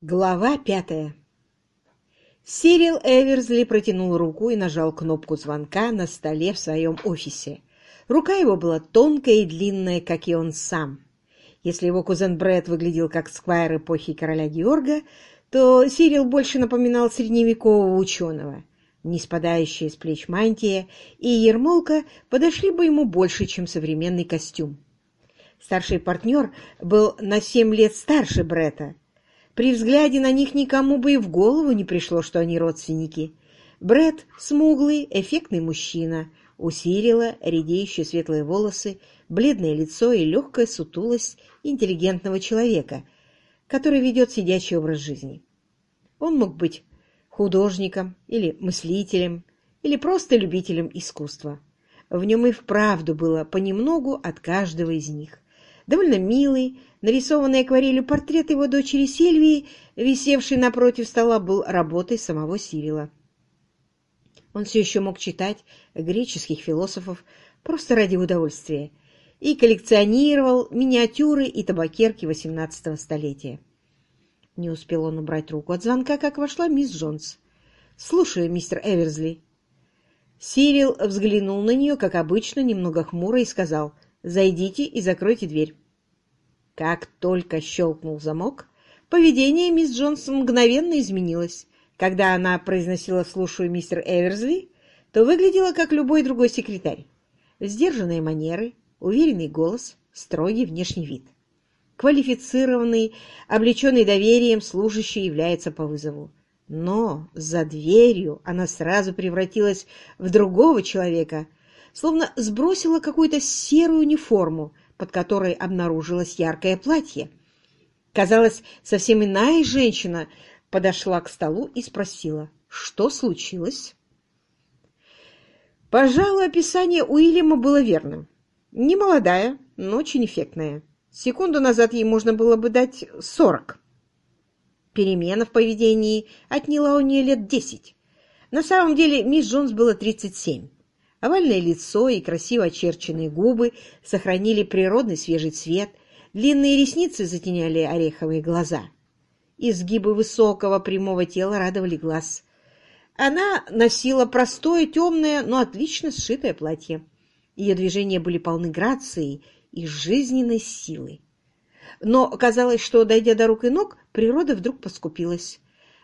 Глава пятая Сирил Эверсли протянул руку и нажал кнопку звонка на столе в своем офисе. Рука его была тонкая и длинная, как и он сам. Если его кузен Брэд выглядел как сквайр эпохи короля Георга, то Сирил больше напоминал средневекового ученого. Не с плеч мантия и ермолка подошли бы ему больше, чем современный костюм. Старший партнер был на семь лет старше Бретта, при взгляде на них никому бы и в голову не пришло, что они родственники. Бред смуглый, эффектный мужчина, усилила редеющие светлые волосы, бледное лицо и легкая сутулость интеллигентного человека, который ведет сидячий образ жизни. Он мог быть художником или мыслителем, или просто любителем искусства. В нем и вправду было понемногу от каждого из них. Довольно милый, Нарисованный акварелью портрет его дочери Сильвии, висевший напротив стола, был работой самого Сирила. Он все еще мог читать греческих философов просто ради удовольствия и коллекционировал миниатюры и табакерки XVIII столетия. Не успел он убрать руку от звонка, как вошла мисс Джонс. «Слушаю, мистер Эверсли». Сирил взглянул на нее, как обычно, немного хмуро, и сказал, «Зайдите и закройте дверь». Как только щелкнул замок, поведение мисс Джонс мгновенно изменилось. Когда она произносила «слушаю, мистер Эверсли», то выглядела как любой другой секретарь. Сдержанные манеры, уверенный голос, строгий внешний вид. Квалифицированный, облеченный доверием служащий является по вызову. Но за дверью она сразу превратилась в другого человека, словно сбросила какую-то серую униформу, под которой обнаружилось яркое платье. Казалось, совсем иная женщина подошла к столу и спросила, что случилось? Пожалуй, описание Уильяма было верным. Не молодая, но очень эффектная. Секунду назад ей можно было бы дать сорок. Перемена в поведении отняла у нее лет десять. На самом деле мисс Джонс было тридцать семь. Овальное лицо и красиво очерченные губы сохранили природный свежий цвет, длинные ресницы затеняли ореховые глаза. Изгибы высокого прямого тела радовали глаз. Она носила простое, темное, но отлично сшитое платье. Ее движения были полны грацией и жизненной силы. Но казалось, что, дойдя до рук и ног, природа вдруг поскупилась.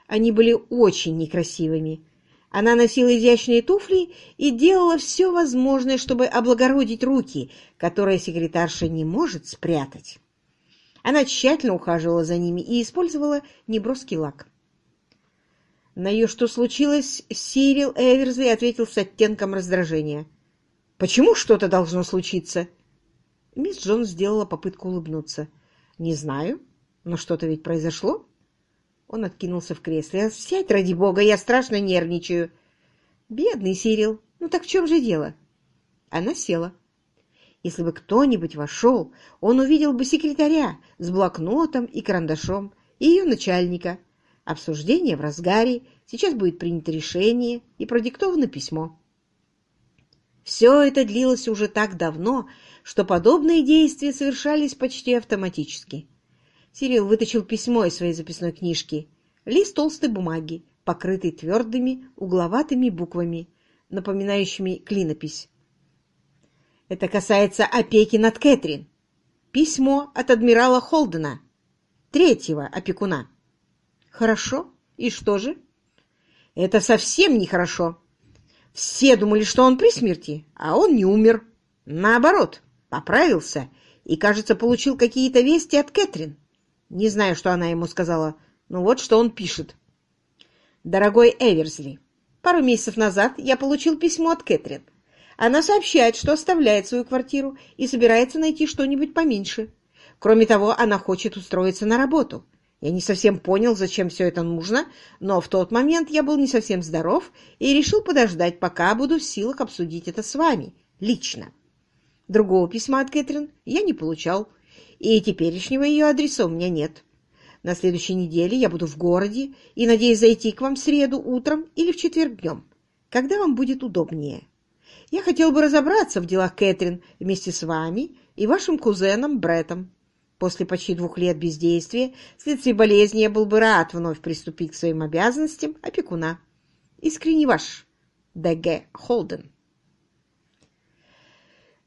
Они были очень некрасивыми, она носила изящные туфли и делала все возможное, чтобы облагородить руки, которые секретарша не может спрятать. Она тщательно ухаживала за ними и использовала неброский лак. На ее «что случилось?» Сирил Эверсли ответил с оттенком раздражения. «Почему что-то должно случиться?» Мисс Джонс сделала попытку улыбнуться. «Не знаю, но что-то ведь произошло?» Он откинулся в кресле. «Сядь, ради бога, я страшно нервничаю». «Бедный Сирил, ну так в чем же дело?» Она села. Если бы кто-нибудь вошел, он увидел бы секретаря с блокнотом и карандашом, и ее начальника. Обсуждение в разгаре, сейчас будет принято решение и продиктовано письмо. Все это длилось уже так давно, что подобные действия совершались почти автоматически. Сирил вытащил письмо из своей записной книжки. Лист толстой бумаги, покрытый твердыми угловатыми буквами, напоминающими клинопись. Это касается опеки над Кэтрин. Письмо от адмирала Холдена, третьего опекуна. Хорошо. И что же? Это совсем нехорошо. Все думали, что он при смерти, а он не умер. Наоборот, поправился и, кажется, получил какие-то вести от Кэтрин. Не знаю, что она ему сказала, но вот что он пишет. «Дорогой Эверсли, пару месяцев назад я получил письмо от Кэтрин. Она сообщает, что оставляет свою квартиру и собирается найти что-нибудь поменьше. Кроме того, она хочет устроиться на работу. Я не совсем понял, зачем все это нужно, но в тот момент я был не совсем здоров и решил подождать, пока буду в силах обсудить это с вами, лично. Другого письма от Кэтрин я не получал, и теперешнего ее адреса у меня нет. На следующей неделе я буду в городе и надеюсь зайти к вам в среду утром или в четверг днем, когда вам будет удобнее. Я хотел бы разобраться в делах Кэтрин вместе с вами и вашим кузеном Бреттом. После почти двух лет бездействия, вследствие болезни, я был бы рад вновь приступить к своим обязанностям опекуна. Искренне ваш, Д.Г. Холден.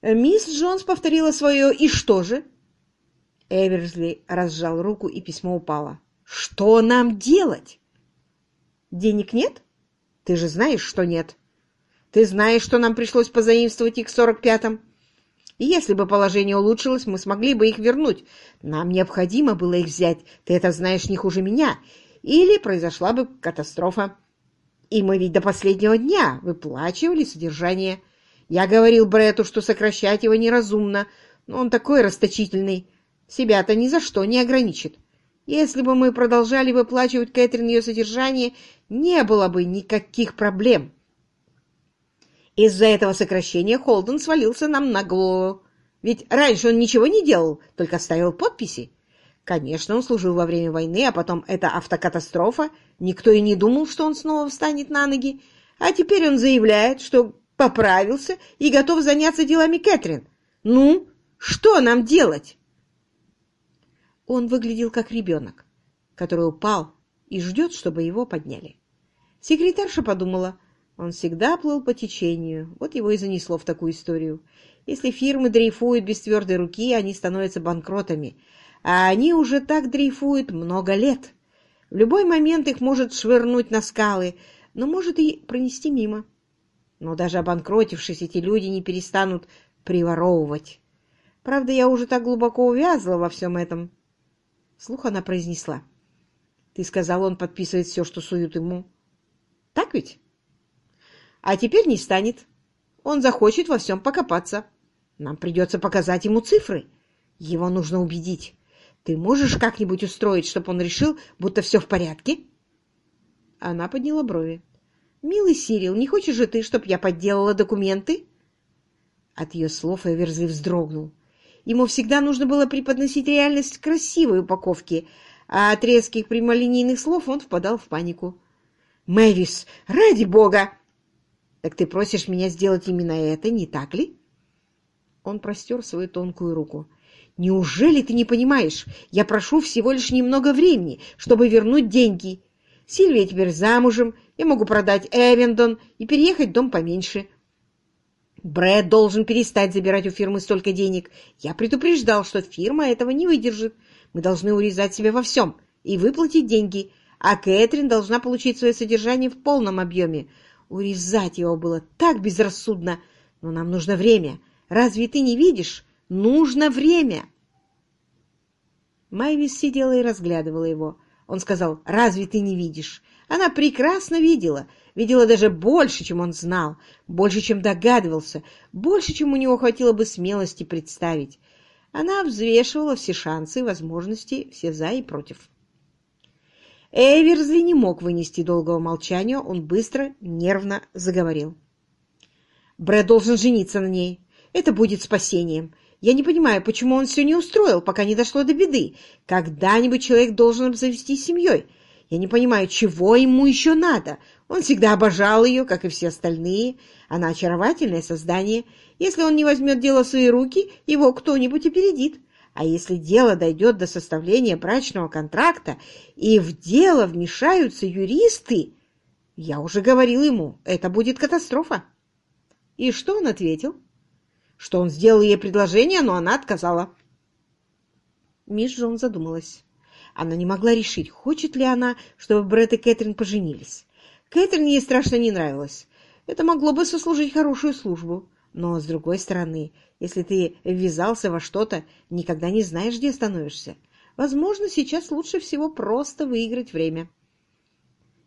Мисс Джонс повторила свое «И что же?» Эверсли разжал руку, и письмо упало. «Что нам делать?» «Денег нет? Ты же знаешь, что нет. Ты знаешь, что нам пришлось позаимствовать их в сорок пятом. И если бы положение улучшилось, мы смогли бы их вернуть. Нам необходимо было их взять, ты это знаешь не хуже меня. Или произошла бы катастрофа. И мы ведь до последнего дня выплачивали содержание. Я говорил Брету, что сокращать его неразумно, но он такой расточительный. Себя-то ни за что не ограничит. Если бы мы продолжали выплачивать Кэтрин ее содержание, не было бы никаких проблем. Из-за этого сокращения Холден свалился нам на голову. Ведь раньше он ничего не делал, только ставил подписи. Конечно, он служил во время войны, а потом это автокатастрофа. Никто и не думал, что он снова встанет на ноги. А теперь он заявляет, что поправился и готов заняться делами Кэтрин. Ну, что нам делать? Он выглядел как ребенок, который упал и ждет, чтобы его подняли. Секретарша подумала, он всегда плыл по течению, вот его и занесло в такую историю. Если фирмы дрейфуют без твердой руки, они становятся банкротами, а они уже так дрейфуют много лет. В любой момент их может швырнуть на скалы, но может и пронести мимо. Но даже обанкротившись, эти люди не перестанут приворовывать. Правда, я уже так глубоко увязла во всем этом. Слух она произнесла. Ты сказал, он подписывает все, что суют ему. Так ведь? А теперь не станет. Он захочет во всем покопаться. Нам придется показать ему цифры. Его нужно убедить. Ты можешь как-нибудь устроить, чтобы он решил, будто все в порядке?» Она подняла брови. «Милый Сирил, не хочешь же ты, чтобы я подделала документы?» От ее слов Эверсли вздрогнул. Ему всегда нужно было преподносить реальность в красивой упаковке, а от резких прямолинейных слов он впадал в панику. «Мэвис, ради бога!» Так ты просишь меня сделать именно это, не так ли? Он простер свою тонкую руку. Неужели ты не понимаешь? Я прошу всего лишь немного времени, чтобы вернуть деньги. Сильвия теперь замужем, я могу продать Эвендон и переехать в дом поменьше. Брэд должен перестать забирать у фирмы столько денег. Я предупреждал, что фирма этого не выдержит. Мы должны урезать себя во всем и выплатить деньги, а Кэтрин должна получить свое содержание в полном объеме. Урезать его было так безрассудно, но нам нужно время. Разве ты не видишь? Нужно время!» Майвис сидела и разглядывала его. Он сказал, «Разве ты не видишь?» Она прекрасно видела, видела даже больше, чем он знал, больше, чем догадывался, больше, чем у него хватило бы смелости представить. Она взвешивала все шансы и возможности, все за и против. Эйверсли не мог вынести долгого молчания, он быстро, нервно заговорил. «Брэд должен жениться на ней. Это будет спасением. Я не понимаю, почему он все не устроил, пока не дошло до беды. Когда-нибудь человек должен завести семьей. Я не понимаю, чего ему еще надо. Он всегда обожал ее, как и все остальные. Она очаровательное создание. Если он не возьмет дело в свои руки, его кто-нибудь опередит. А если дело дойдет до составления брачного контракта, и в дело вмешаются юристы, я уже говорил ему, это будет катастрофа. И что он ответил? Что он сделал ей предложение, но она отказала. Мисс Джон задумалась. Она не могла решить, хочет ли она, чтобы Брэд и Кэтрин поженились. Кэтрин ей страшно не нравилась. Это могло бы сослужить хорошую службу. Но, с другой стороны, если ты ввязался во что-то, никогда не знаешь, где становишься. Возможно, сейчас лучше всего просто выиграть время.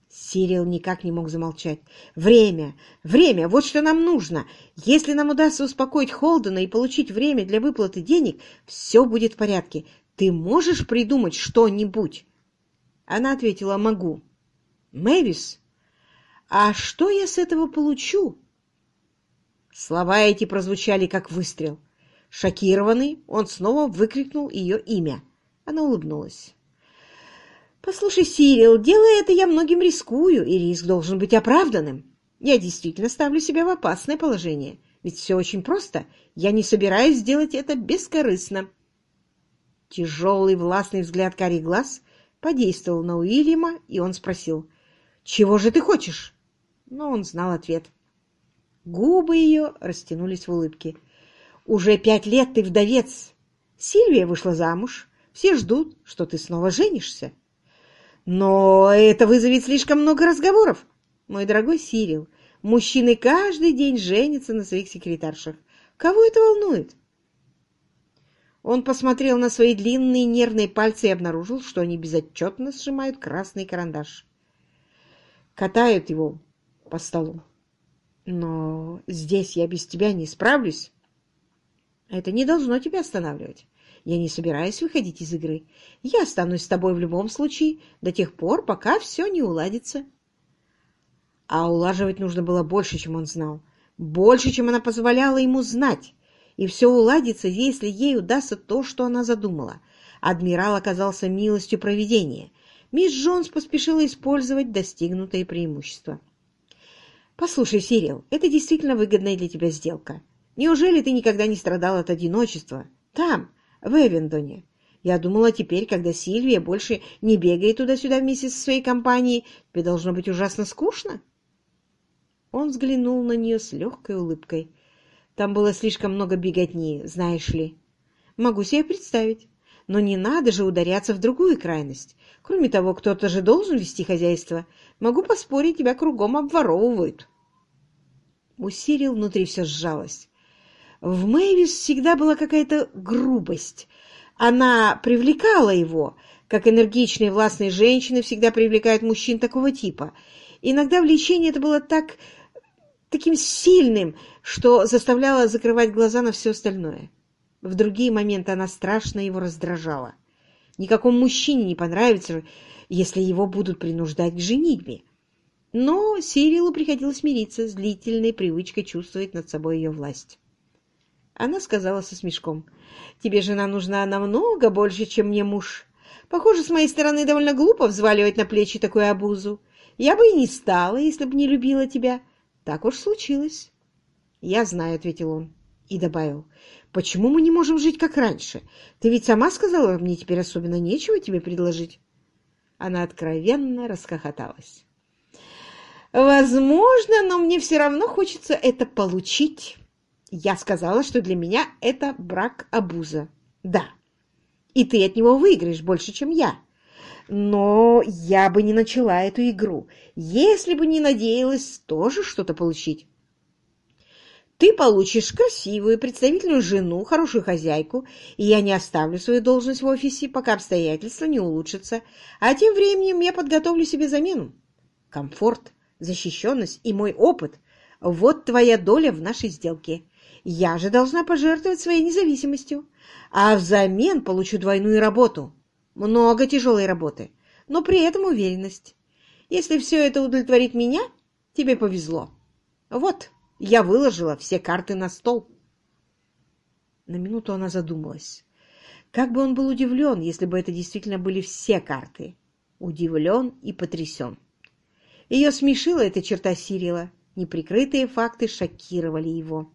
Сирил никак не мог замолчать. «Время! Время! Вот что нам нужно! Если нам удастся успокоить Холдена и получить время для выплаты денег, все будет в порядке. Ты можешь придумать что-нибудь?» Она ответила «Могу». «Мэвис, а что я с этого получу?» Слова эти прозвучали, как выстрел. Шокированный, он снова выкрикнул ее имя. Она улыбнулась. «Послушай, Сирил, делая это, я многим рискую, и риск должен быть оправданным. Я действительно ставлю себя в опасное положение, ведь все очень просто. Я не собираюсь сделать это бескорыстно». Тяжелый властный взгляд карий глаз подействовал на Уильяма, и он спросил, «Чего же ты хочешь?» Но он знал ответ. Губы ее растянулись в улыбке. «Уже пять лет ты вдовец. Сильвия вышла замуж. Все ждут, что ты снова женишься. Но это вызовет слишком много разговоров. Мой дорогой Сирил, мужчины каждый день женятся на своих секретаршах. Кого это волнует? Он посмотрел на свои длинные нервные пальцы и обнаружил, что они безотчетно сжимают красный карандаш. Катают его по столу. Но здесь я без тебя не справлюсь. Это не должно тебя останавливать. Я не собираюсь выходить из игры. Я останусь с тобой в любом случае до тех пор, пока все не уладится. А улаживать нужно было больше, чем он знал. Больше, чем она позволяла ему знать. И все уладится, если ей удастся то, что она задумала. Адмирал оказался милостью провидения. Мисс Джонс поспешила использовать достигнутое преимущество. «Послушай, Сирил, это действительно выгодная для тебя сделка. Неужели ты никогда не страдал от одиночества? Там, в Эвендоне. Я думала, теперь, когда Сильвия больше не бегает туда-сюда вместе со своей компанией, тебе должно быть ужасно скучно. Он взглянул на нее с легкой улыбкой. Там было слишком много беготни, знаешь ли. Могу себе представить. Но не надо же ударяться в другую крайность. Кроме того, кто-то же должен вести хозяйство. Могу поспорить, тебя кругом обворовывают. У внутри все сжалось. В Мэйвис всегда была какая-то грубость. Она привлекала его, как энергичные властные женщины всегда привлекают мужчин такого типа. Иногда влечение это было так, таким сильным, что заставляло закрывать глаза на все остальное. В другие моменты она страшно его раздражала. Никакому мужчине не понравится, если его будут принуждать к женитьбе. Но Сирилу приходилось мириться с длительной привычкой чувствовать над собой ее власть. Она сказала со смешком. «Тебе жена нужна намного больше, чем мне муж. Похоже, с моей стороны довольно глупо взваливать на плечи такую обузу. Я бы и не стала, если бы не любила тебя. Так уж случилось». «Я знаю», — ответил он и добавил. «Почему мы не можем жить, как раньше? Ты ведь сама сказала, мне теперь особенно нечего тебе предложить». Она откровенно расхохоталась. «Возможно, но мне все равно хочется это получить». Я сказала, что для меня это брак-абуза. Да. И ты от него выиграешь больше, чем я. Но я бы не начала эту игру, если бы не надеялась тоже что-то получить. Ты получишь красивую, представительную жену, хорошую хозяйку, и я не оставлю свою должность в офисе, пока обстоятельства не улучшатся, а тем временем я подготовлю себе замену. Комфорт, защищенность и мой опыт – вот твоя доля в нашей сделке. Я же должна пожертвовать своей независимостью, а взамен получу двойную работу. Много тяжелой работы, но при этом уверенность. Если все это удовлетворит меня, тебе повезло. Вот, я выложила все карты на стол. На минуту она задумалась. Как бы он был удивлен, если бы это действительно были все карты. Удивлен и потрясен. Ее смешила эта черта Сирила. Неприкрытые факты шокировали его.